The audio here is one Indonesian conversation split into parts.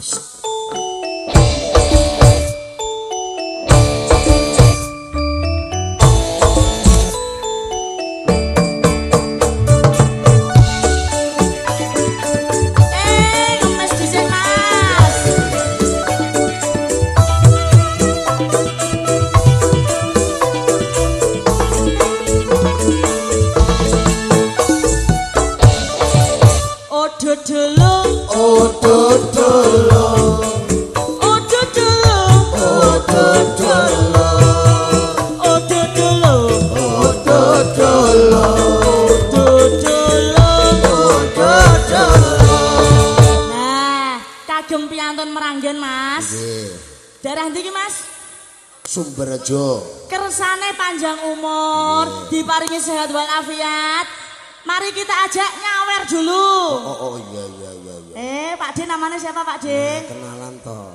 you Sumberjo. Kersane panjang umur, diparingi sehat walafiat. Mari kita ajak nyawer dulu. Oh, oh iya iya iya iya. Eh, Pak D namanya siapa Pak D? Kenalan toh.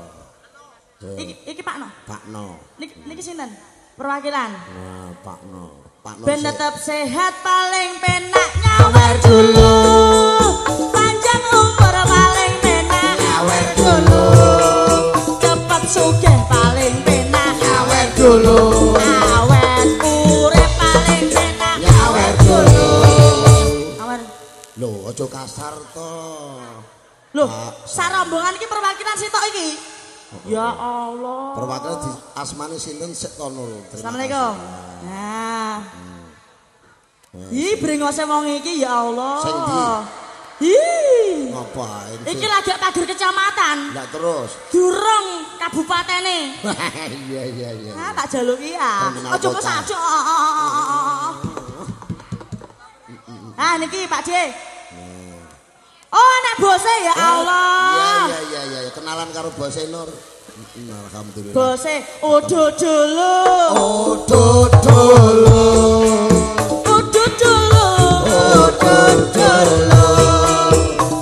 Iki, iki Pak No. Pak No. Niki, niki sinten? Perwakilan. Nah, Pak No. Pak No. Ben sih. tetap sehat paling penak nyawer dulu. Ojo kasar toh. Loh, sarombongan iki perwakilan sitok iki. Ya Allah. Perwakilan di asmane sinten sik kono lho. Assalamualaikum. Nah. Ih, brengose wong iki ya Allah. Sing ndi? Ih. Ngapain? Iki lagi pagar kecamatan. Nggak terus. Durung kabupatene. Iya iya iya. Ah, tak jaluki ya. Terminal Ojo kota. kesajuk. Ah, niki Pak D. Oh, anak bose ya Iya Allah. iya iya iya. Kenalan karo Bos Nur. Alhamdulillah. Bose odo dulu. Odo dolo. Odo dulu. Odo dolo.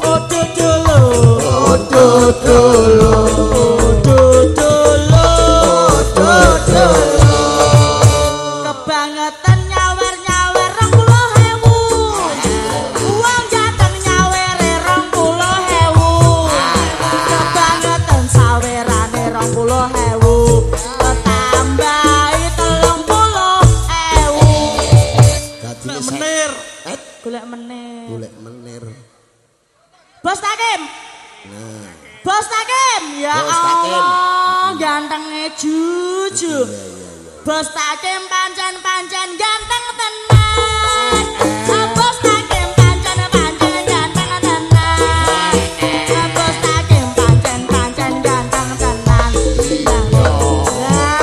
Odo dulu. Odo dolo. Ya Bos. Allah, gantenge juju. iya iya iya. Bos Takim pancen-pancen ganteng tenan. Ah, Bos Takim pancen-pancen ganteng tenan. Ah, Bos Takim pancen-pancen ganteng tenan. Lah.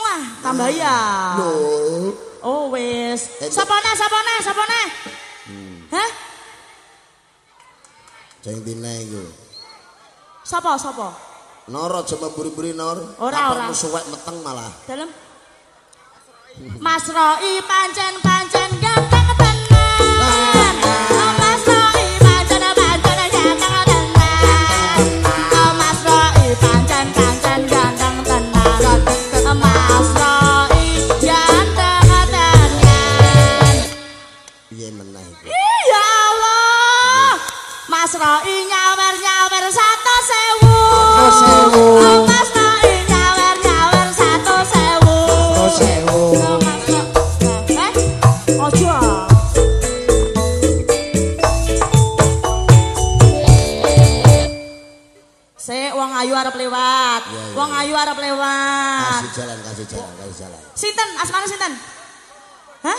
Wah, tambah ya. Oh wis. Eh, Sapa neh, sapa neh, sapa neh? Hah? Sing dine iku. Sapa, sapa? Nur aja memburi-buri Nur. Ora, Kapan ora. suwek meteng malah. Dalem. Mas Roi pancen-pancen ganteng tenan. Oh, Mas Roi pancen-pancen ganteng tenan. Oh, Mas Roi pancen-pancen ganteng tenan. Oh, Mas Roi ganteng tenan. Piye meneh iku? Ih, Ya Allah. Mas Roi nyawer-nyawer satu sewu. nyawer-nyawer satu sewu. Sewu. Eh, ojo. Sik, wong ayu arep lewat. Iya, iya, Wong iya. ayu arep lewat. Kasih jalan, kasih jalan, kasih jalan. Sinten? Asmane sinten? Hah?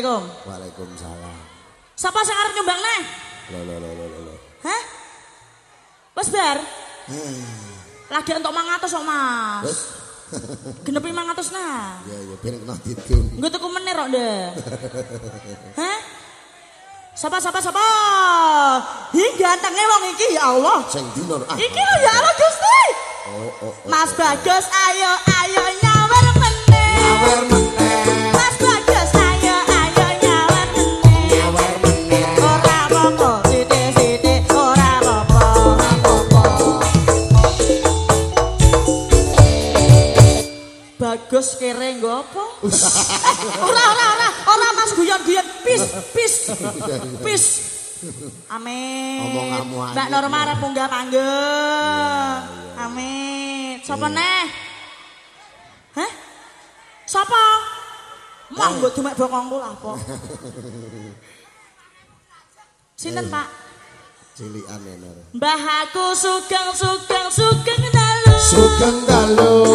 Assalamualaikum. Waalaikumsalam. Sapa sing arep nyumbang neh? Lho lho lho lho lho. Hah? Wes bar. Hmm. Lagi entuk 500 kok, Mas. Wis. Genepi 500 nah. Ya ya ben kena didun. Nggo tuku meneh kok, Ndek. Hah? Sapa sapa sapa? Hi gantenge wong iki ya Allah. Sing di Nur. Ah. Iki lho ya Allah Gusti. Oh oh. oh, Mas oh. Bagus ayo ayo nyawer meneh. Nyawer meneh. Ora ora ora, ora Mas guyon-guyon. Pis, pis. Pis. Amin. Mbak Norma arep munggah panggung. Amin. Sapa neh? Hah? Sapa? Mau mbok dumek bokongku lah apa? Sinten, Pak? Cilikan Nur. Mbah aku sugeng sugeng sugeng dalu. Sugeng dalu.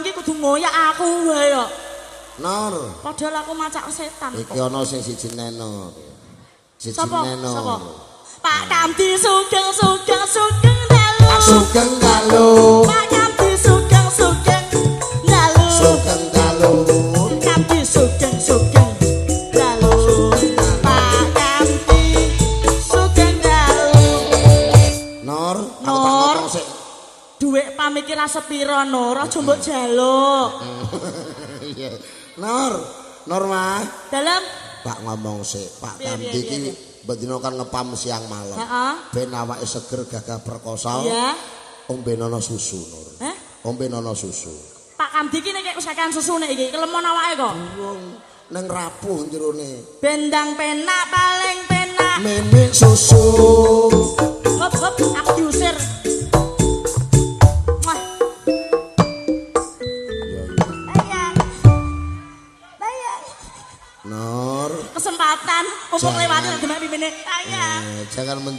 Abang iki kudu ngoyak aku wae kok. Nur. Padahal aku macak setan. Iki ana sing siji Nur. Siji? Nur. Sapa? Pak Kamti sugeng sugeng sugeng dalu. Sugeng dalu. Pak Kamti sugeng sugeng dalu. Sugeng dalu. Kamti sugeng sepiro Nur, aja mbok jaluk. Iya. Nur, Nur mah. Dalam Tak ngomong sik, Pak piye, iki bedino kan ngepam siang malam. Heeh. Ben awake seger gagah perkosa. Iya. Ombe nono susu, Nur. Hah? Ombe nono susu. Pak Kamti iki nek wis kakean susune iki, kelemon awake kok. Wong nang rapuh jerone. Bendang penak paling penak. Mimik susu.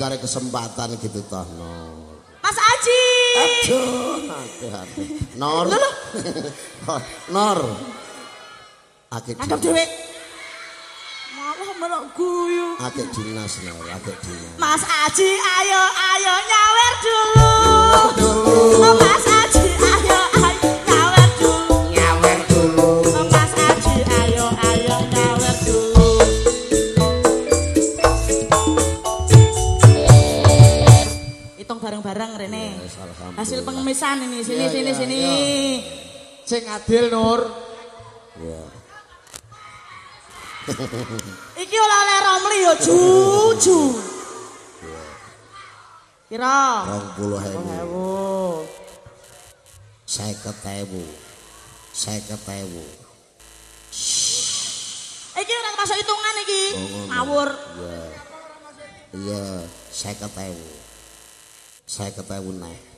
Mencari kesempatan gitu toh, Nur. Mas Aji. Aduh, aduh, aduh. Nur. Nur. Akik Nangkep dinas. dhewe. Malah melok guyu. Akik dinas, Nur. Akik dinas. Mas Aji ayo ayo nyawer dulu. Pengemisan ini sini Ya, sini ya, sini. ya. Sing adil Nur. Ya. Iki oleh-oleh Romli yo juju. Kira. Rong puluh ewu. Ewu. Seket ewu. Seket ewu. Iki ora masuk hitungan iki. Oh. Ngawur. Iya. Iya, seket ewu. Seket ewu neh.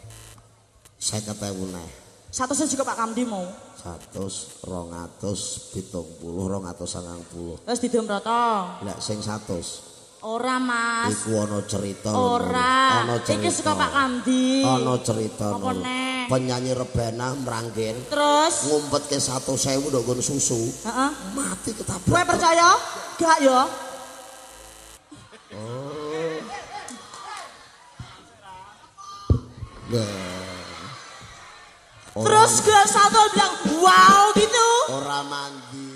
Seket ewu neh. Satu sih juga Pak Kamdi mau. Satus, rong atus, pitung puluh, rong atus sangang puluh. Terus didom broto. Lek sing satus, Ora Mas. iku ana cerita. Ora. Ana cerita. Iki suka Pak Kamdi. Ana cerita. Apa neh? Penyanyi rebana merangkin. Terus. Ngumpet ke satu sewu dok gon susu. Heeh. Mati ketabrak. percaya? Gak yo. Nah. Terus gue satu bilang wow gitu. Orang mandi.